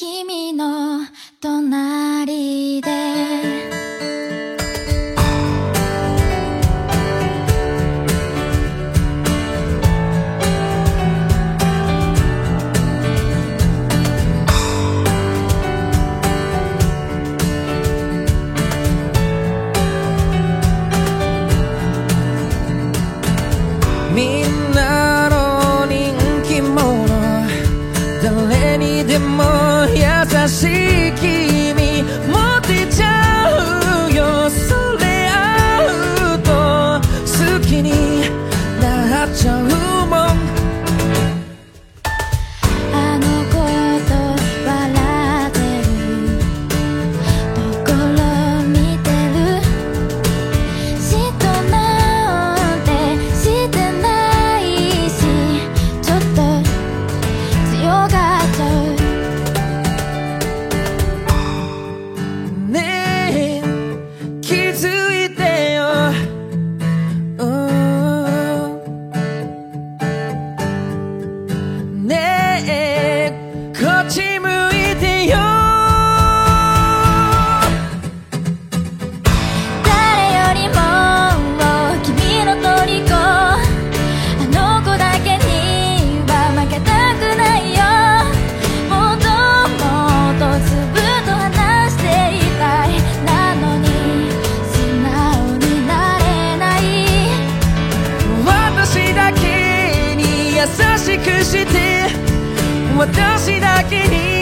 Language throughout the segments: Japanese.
君の隣で。みんなでも優しい君持ってちゃ私だけに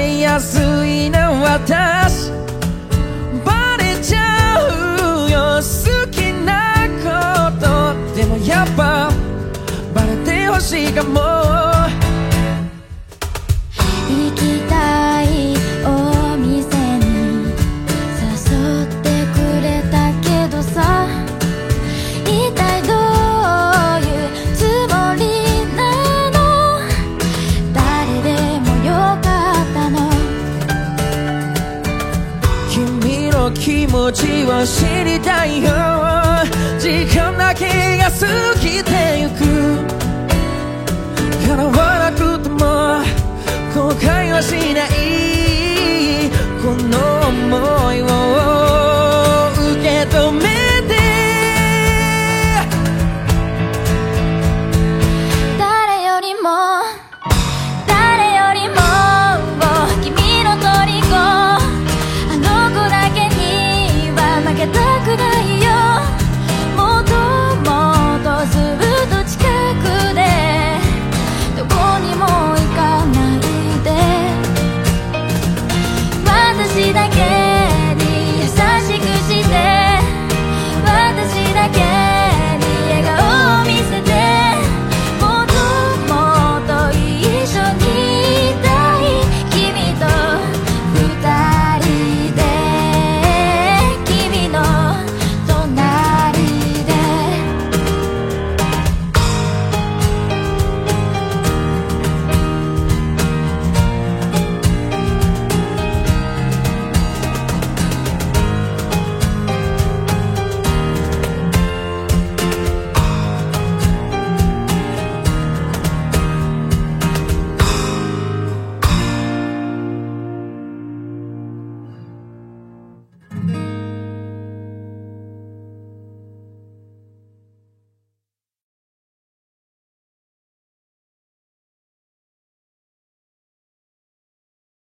やすいな私。バレちゃうよ。好きなこと。でもやっぱバレてほしいかも。気持ちを知りたいよ。時間だけが過ぎてゆく。